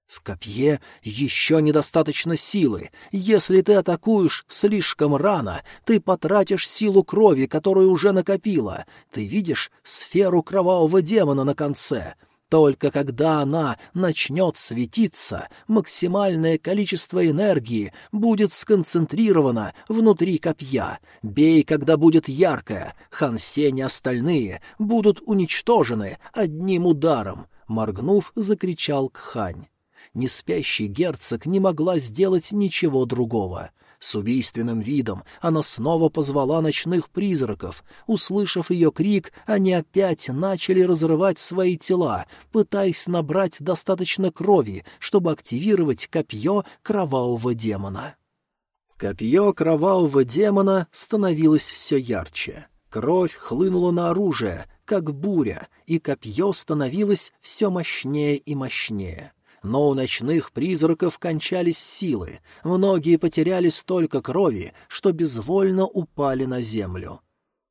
В копье еще недостаточно силы. Если ты атакуешь слишком рано, ты потратишь силу крови, которую уже накопила. Ты видишь сферу кровавого демона на конце — только когда она начнет светиться, максимальное количество энергии будет сконцентрировано внутри копья. Бей, когда будет яркое. Хан Сень и остальные будут уничтожены одним ударом. Моргнув, закричал Кхань. Неспящий герцог не могла сделать ничего другого. С убийственным видом она снова позвала ночных призраков. Услышав ее крик, они опять начали разрывать свои тела, пытаясь набрать достаточно крови, чтобы активировать копье кровавого демона. Копье кровавого демона становилось все ярче. Кровь хлынула на оружие, как буря, и копье становилось все мощнее и мощнее но у ночных призраков кончались силы, многие потеряли столько крови, что безвольно упали на землю.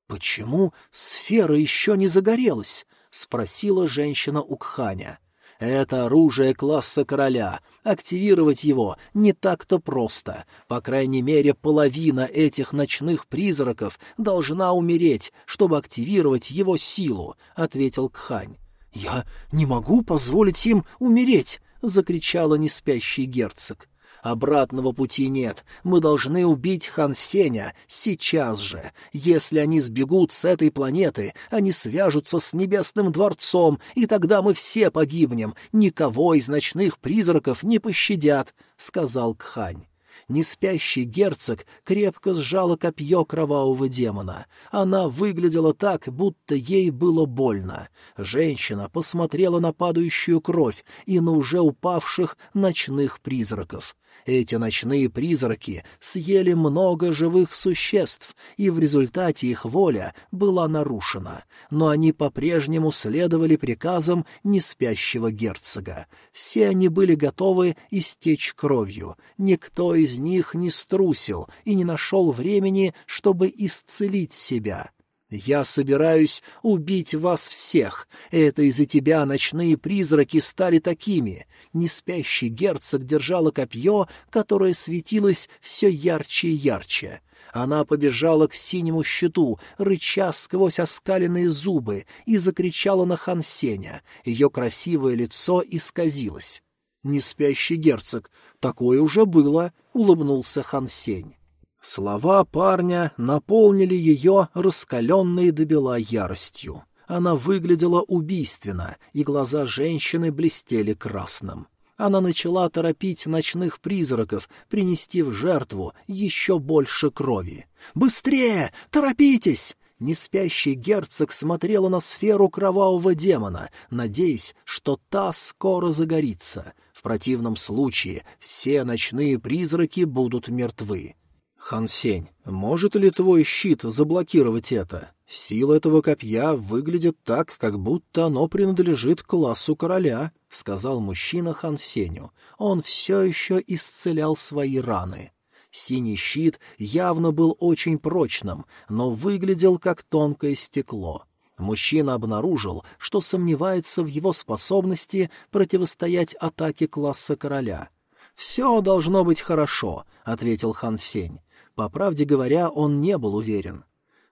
«Почему сфера еще не загорелась?» — спросила женщина Укханя. «Это оружие класса короля. Активировать его не так-то просто. По крайней мере, половина этих ночных призраков должна умереть, чтобы активировать его силу», — ответил Кхань. «Я не могу позволить им умереть», — закричала неспящий герцог. «Обратного пути нет. Мы должны убить Хан Сеня сейчас же. Если они сбегут с этой планеты, они свяжутся с Небесным Дворцом, и тогда мы все погибнем. Никого из ночных призраков не пощадят», — сказал Кхань. Неспящий герцог крепко сжала копье кровавого демона. Она выглядела так, будто ей было больно. Женщина посмотрела на падающую кровь и на уже упавших ночных призраков. Эти ночные призраки съели много живых существ, и в результате их воля была нарушена, но они по-прежнему следовали приказам неспящего герцога. Все они были готовы истечь кровью, никто из них не струсил и не нашел времени, чтобы исцелить себя. Я собираюсь убить вас всех. Это из-за тебя ночные призраки стали такими. Неспящий герцог держала копье, которое светилось все ярче и ярче. Она побежала к синему щиту, рыча сквозь оскаленные зубы, и закричала на Хансеня. Ее красивое лицо исказилось. «Неспящий герцог, такое уже было», — улыбнулся Хансень. Слова парня наполнили ее раскаленной до бела яростью. Она выглядела убийственно, и глаза женщины блестели красным. Она начала торопить ночных призраков, принести в жертву еще больше крови. «Быстрее! Торопитесь!» Неспящий герцог смотрела на сферу кровавого демона, надеясь, что та скоро загорится. В противном случае все ночные призраки будут мертвы. Хансень, может ли твой щит заблокировать это? Сила этого копья выглядит так, как будто оно принадлежит классу короля, — сказал мужчина Хансеню. Он все еще исцелял свои раны. Синий щит явно был очень прочным, но выглядел как тонкое стекло. Мужчина обнаружил, что сомневается в его способности противостоять атаке класса короля. «Все должно быть хорошо», — ответил Хан Сень. По правде говоря, он не был уверен.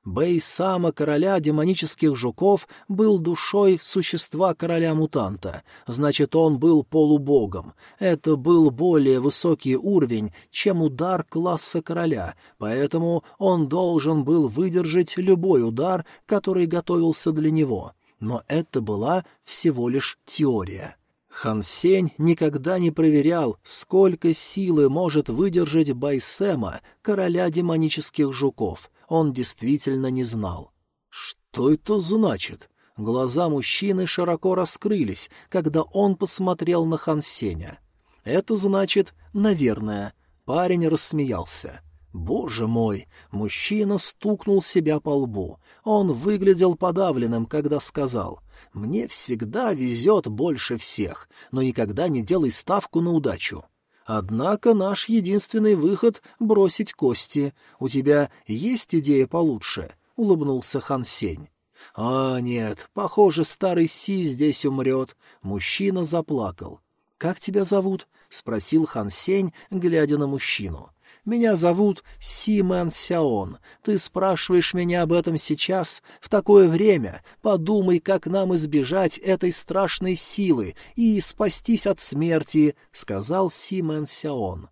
Бэй Сама, короля демонических жуков, был душой существа короля-мутанта, значит, он был полубогом. Это был более высокий уровень, чем удар класса короля, поэтому он должен был выдержать любой удар, который готовился для него. Но это была всего лишь теория. Хан Сень никогда не проверял, сколько силы может выдержать Байсема, короля демонических жуков. Он действительно не знал. Что это значит? Глаза мужчины широко раскрылись, когда он посмотрел на Хан Сеня. Это значит «наверное». Парень рассмеялся. Боже мой! Мужчина стукнул себя по лбу. Он выглядел подавленным, когда сказал «Мне всегда везет больше всех, но никогда не делай ставку на удачу». Однако наш единственный выход — бросить кости. У тебя есть идея получше? — улыбнулся Хан Сень. — А, нет, похоже, старый Си здесь умрет. Мужчина заплакал. — Как тебя зовут? — спросил Хан Сень, глядя на мужчину. Меня зовут Си Мэн Сяон. Ты спрашиваешь меня об этом сейчас, в такое время. Подумай, как нам избежать этой страшной силы и спастись от смерти», — сказал Си Мэн Сяон.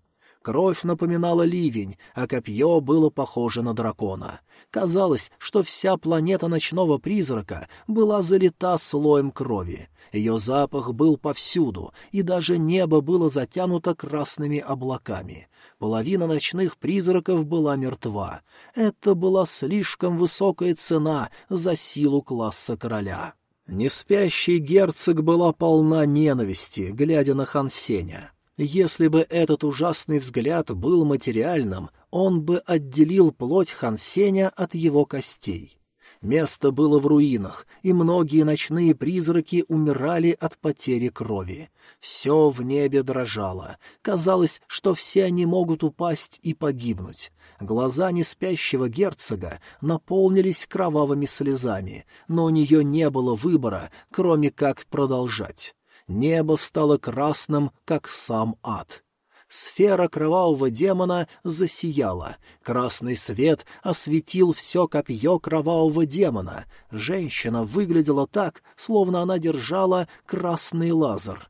Кровь напоминала ливень, а копье было похоже на дракона. Казалось, что вся планета ночного призрака была залита слоем крови. Ее запах был повсюду, и даже небо было затянуто красными облаками. Половина ночных призраков была мертва. Это была слишком высокая цена за силу класса короля. Неспящий герцог была полна ненависти, глядя на Хансеня. Если бы этот ужасный взгляд был материальным, он бы отделил плоть Хансеня от его костей. Место было в руинах, и многие ночные призраки умирали от потери крови. Все в небе дрожало. Казалось, что все они могут упасть и погибнуть. Глаза неспящего герцога наполнились кровавыми слезами, но у нее не было выбора, кроме как продолжать. Небо стало красным, как сам ад. Сфера кровавого демона засияла. Красный свет осветил все копье кровавого демона. Женщина выглядела так, словно она держала красный лазер.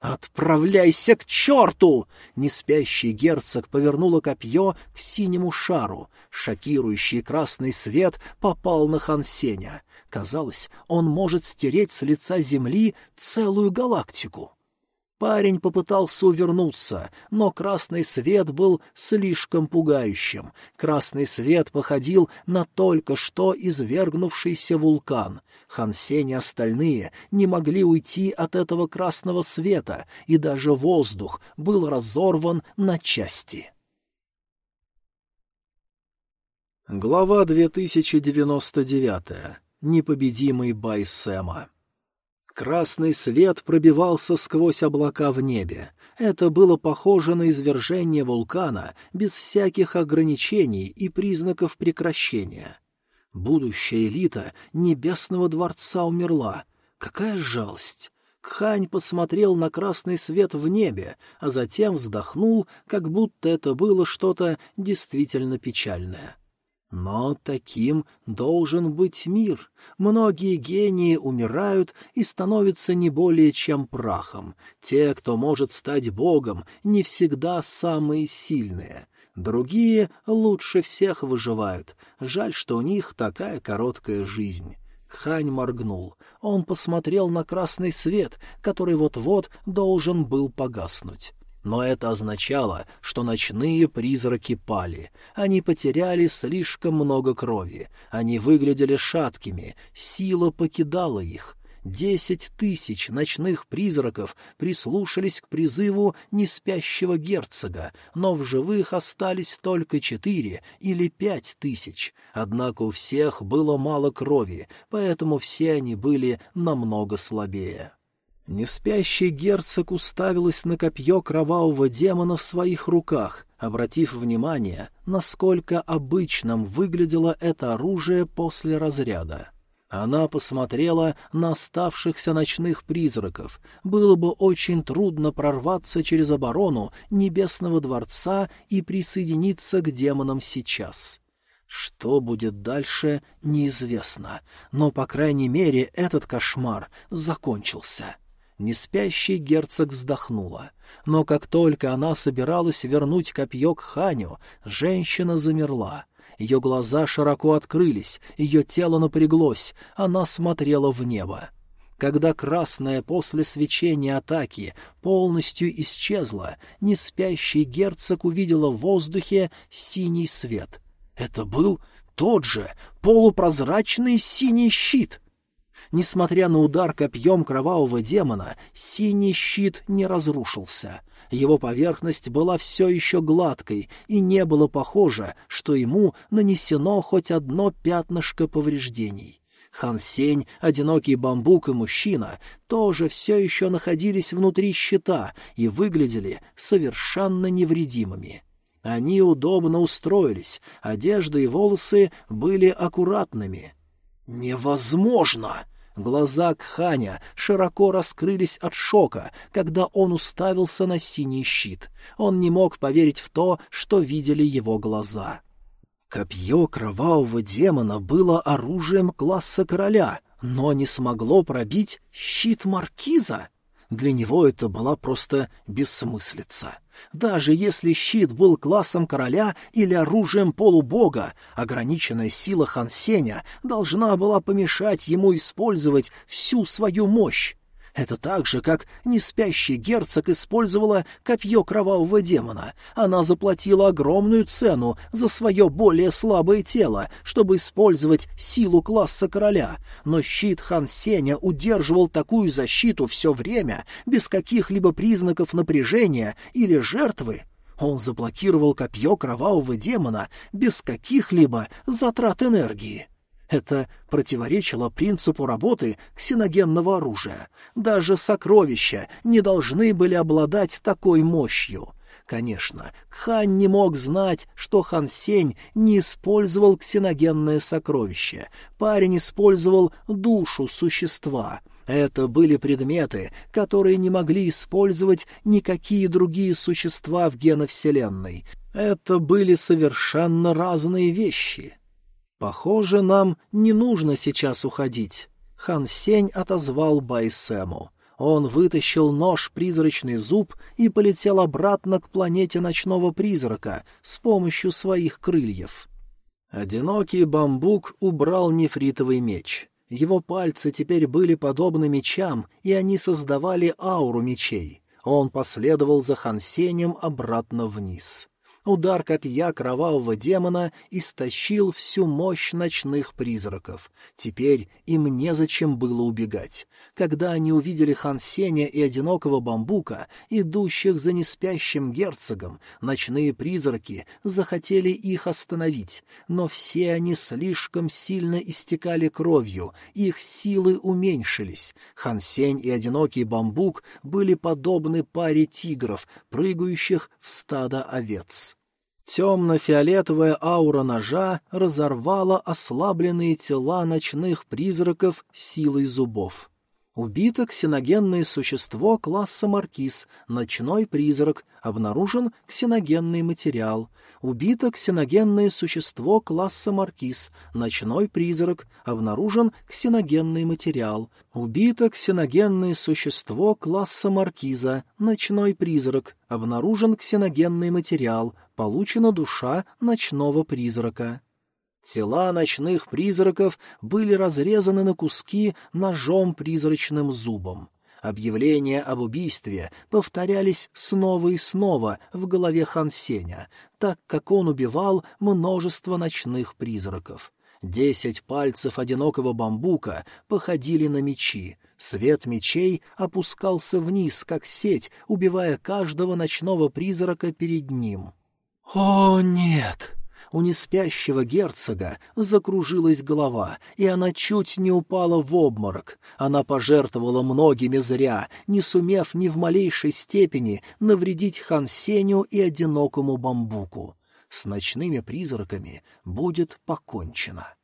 «Отправляйся к черту!» Неспящий герцог повернула копье к синему шару. Шокирующий красный свет попал на Хансеня. Казалось, он может стереть с лица земли целую галактику. Парень попытался увернуться, но красный свет был слишком пугающим. Красный свет походил на только что извергнувшийся вулкан. Хансень и остальные не могли уйти от этого красного света, и даже воздух был разорван на части. Глава 2099. Непобедимый Байсема. Красный свет пробивался сквозь облака в небе. Это было похоже на извержение вулкана без всяких ограничений и признаков прекращения. Будущая элита Небесного дворца умерла. Какая жалость! Кхань посмотрел на красный свет в небе, а затем вздохнул, как будто это было что-то действительно печальное. — но таким должен быть мир. Многие гении умирают и становятся не более чем прахом. Те, кто может стать богом, не всегда самые сильные. Другие лучше всех выживают. Жаль, что у них такая короткая жизнь. Хань моргнул. Он посмотрел на красный свет, который вот-вот должен был погаснуть. Но это означало, что ночные призраки пали. Они потеряли слишком много крови. Они выглядели шаткими, сила покидала их. Десять тысяч ночных призраков прислушались к призыву неспящего герцога, но в живых остались только четыре или пять тысяч. Однако у всех было мало крови, поэтому все они были намного слабее. Неспящий герцог уставилась на копье кровавого демона в своих руках, обратив внимание, насколько обычным выглядело это оружие после разряда. Она посмотрела на оставшихся ночных призраков. Было бы очень трудно прорваться через оборону Небесного дворца и присоединиться к демонам сейчас. Что будет дальше, неизвестно, но, по крайней мере, этот кошмар закончился. Неспящий герцог вздохнула. Но как только она собиралась вернуть копье к Ханю, женщина замерла. Ее глаза широко открылись, ее тело напряглось, она смотрела в небо. Когда красное после свечения атаки полностью исчезло, неспящий герцог увидела в воздухе синий свет. Это был тот же полупрозрачный синий щит — Несмотря на удар копьем кровавого демона, синий щит не разрушился. Его поверхность была все еще гладкой, и не было похоже, что ему нанесено хоть одно пятнышко повреждений. Хан Сень, одинокий бамбук и мужчина тоже все еще находились внутри щита и выглядели совершенно невредимыми. Они удобно устроились, одежда и волосы были аккуратными. «Невозможно!» Глаза Кханя широко раскрылись от шока, когда он уставился на синий щит. Он не мог поверить в то, что видели его глаза. Копье кровавого демона было оружием класса короля, но не смогло пробить щит маркиза. Для него это была просто бессмыслица. Даже если щит был классом короля или оружием полубога, ограниченная сила Хансеня должна была помешать ему использовать всю свою мощь. Это так же, как неспящий герцог использовала копье кровавого демона. Она заплатила огромную цену за свое более слабое тело, чтобы использовать силу класса короля. Но щит Хан Сеня удерживал такую защиту все время, без каких-либо признаков напряжения или жертвы. Он заблокировал копье кровавого демона без каких-либо затрат энергии. Это противоречило принципу работы ксеногенного оружия. Даже сокровища не должны были обладать такой мощью. Конечно, Хан не мог знать, что Хан Сень не использовал ксеногенное сокровище. Парень использовал душу существа. Это были предметы, которые не могли использовать никакие другие существа в геновселенной. Это были совершенно разные вещи. «Похоже, нам не нужно сейчас уходить», — Хан Сень отозвал Байсему. Он вытащил нож-призрачный зуб и полетел обратно к планете ночного призрака с помощью своих крыльев. Одинокий бамбук убрал нефритовый меч. Его пальцы теперь были подобны мечам, и они создавали ауру мечей. Он последовал за Хансенем обратно вниз. Удар копья кровавого демона истощил всю мощь ночных призраков. Теперь им незачем было убегать. Когда они увидели Хан Сеня и одинокого бамбука, идущих за неспящим герцогом, ночные призраки захотели их остановить, но все они слишком сильно истекали кровью, их силы уменьшились. Хан Сень и одинокий бамбук были подобны паре тигров, прыгающих в стадо овец. Темно-фиолетовая аура ножа разорвала ослабленные тела ночных призраков силой зубов. Убито ксеногенное существо класса маркиз, ночной призрак, обнаружен ксеногенный материал. Убито ксеногенное существо класса маркиз, ночной призрак, обнаружен ксеногенный материал. Убито ксеногенное существо класса маркиза, ночной призрак, обнаружен ксеногенный материал, получена душа ночного призрака. Тела ночных призраков были разрезаны на куски ножом призрачным зубом. Объявления об убийстве повторялись снова и снова в голове Хансеня, так как он убивал множество ночных призраков. Десять пальцев одинокого бамбука походили на мечи. Свет мечей опускался вниз, как сеть, убивая каждого ночного призрака перед ним. «О, нет!» У неспящего герцога закружилась голова, и она чуть не упала в обморок. Она пожертвовала многими зря, не сумев ни в малейшей степени навредить Хансеню и одинокому бамбуку. С ночными призраками будет покончено.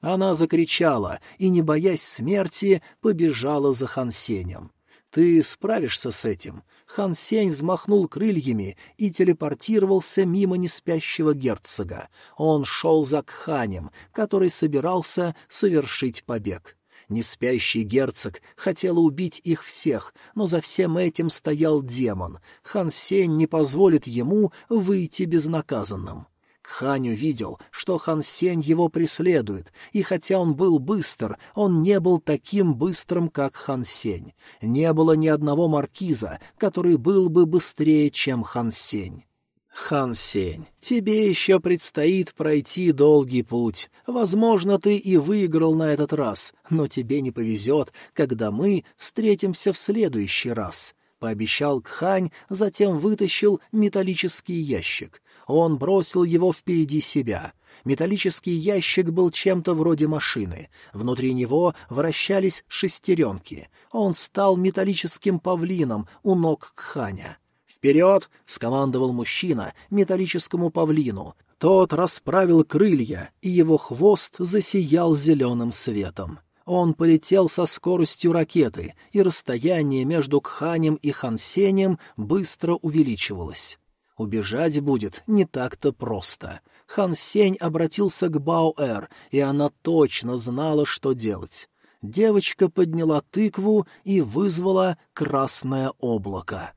Она закричала и, не боясь смерти, побежала за Хансенем. «Ты справишься с этим?» Хан Сень взмахнул крыльями и телепортировался мимо неспящего герцога. Он шел за Кханем, который собирался совершить побег. Неспящий герцог хотел убить их всех, но за всем этим стоял демон. Хан Сень не позволит ему выйти безнаказанным. Хань увидел, что Хан Сень его преследует, и хотя он был быстр, он не был таким быстрым, как Хан Сень. Не было ни одного маркиза, который был бы быстрее, чем Хан Сень. Хан Сень, тебе еще предстоит пройти долгий путь. Возможно, ты и выиграл на этот раз, но тебе не повезет, когда мы встретимся в следующий раз. — пообещал Кхань, затем вытащил металлический ящик. Он бросил его впереди себя. Металлический ящик был чем-то вроде машины. Внутри него вращались шестеренки. Он стал металлическим павлином у ног Кханя. «Вперед!» — скомандовал мужчина металлическому павлину. Тот расправил крылья, и его хвост засиял зеленым светом. Он полетел со скоростью ракеты, и расстояние между Кханем и Хансенем быстро увеличивалось. Убежать будет не так-то просто. Хан Сень обратился к Баоэр, и она точно знала, что делать. Девочка подняла тыкву и вызвала красное облако.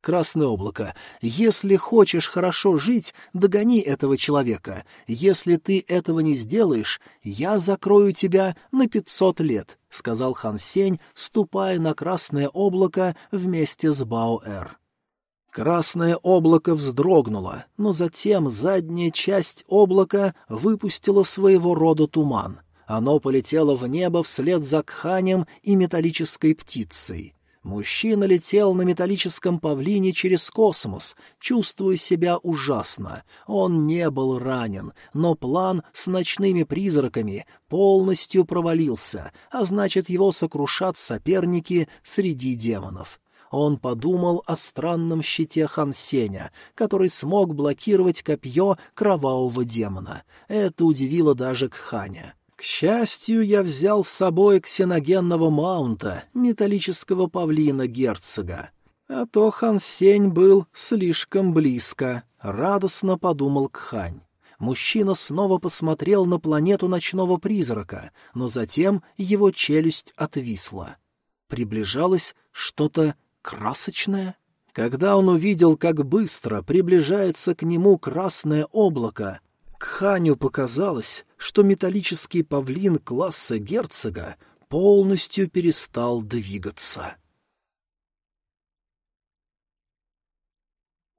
Красное облако, если хочешь хорошо жить, догони этого человека. Если ты этого не сделаешь, я закрою тебя на пятьсот лет, — сказал Хан Сень, ступая на красное облако вместе с Баоэр. Красное облако вздрогнуло, но затем задняя часть облака выпустила своего рода туман. Оно полетело в небо вслед за кханем и металлической птицей. Мужчина летел на металлическом павлине через космос, чувствуя себя ужасно. Он не был ранен, но план с ночными призраками полностью провалился, а значит, его сокрушат соперники среди демонов он подумал о странном щите Хансеня, который смог блокировать копье кровавого демона. Это удивило даже Кханя. К счастью, я взял с собой ксеногенного маунта, металлического павлина герцога. А то Хан Сень был слишком близко, — радостно подумал Кхань. Мужчина снова посмотрел на планету ночного призрака, но затем его челюсть отвисла. Приближалось что-то красочное? Когда он увидел, как быстро приближается к нему красное облако, к Ханю показалось, что металлический павлин класса герцога полностью перестал двигаться.